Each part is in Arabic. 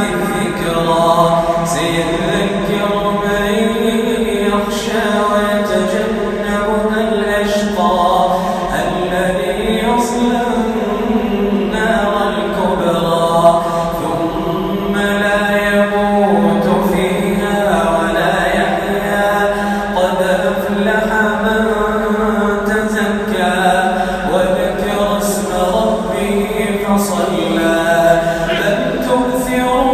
الذكرى. سيدنا 안녕하세요.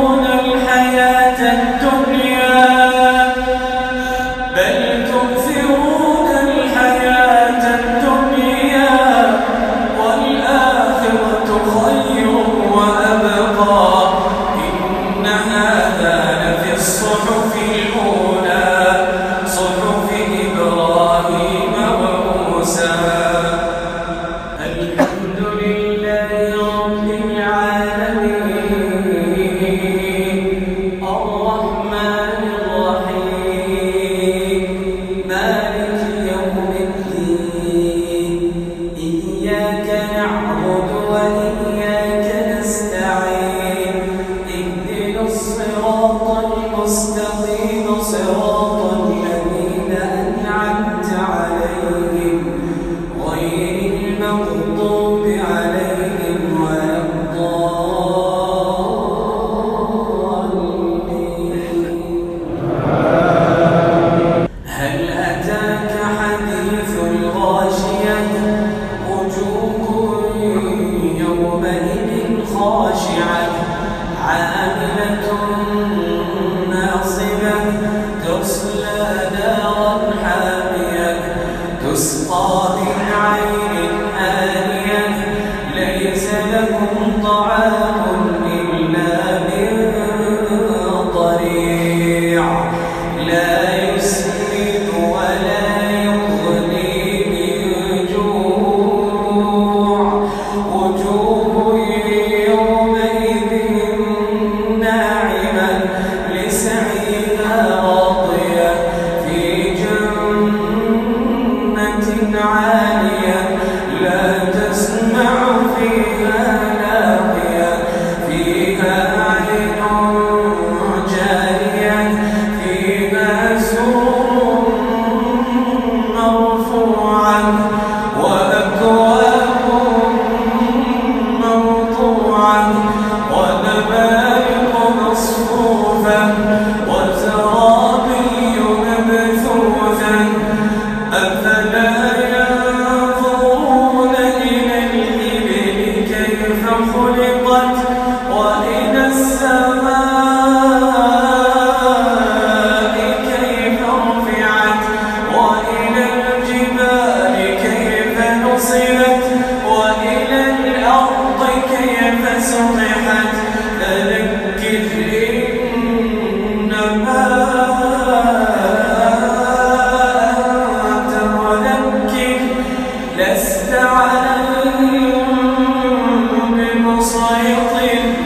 إياك نعبد وإياك خاشعة عاملة Cleveland.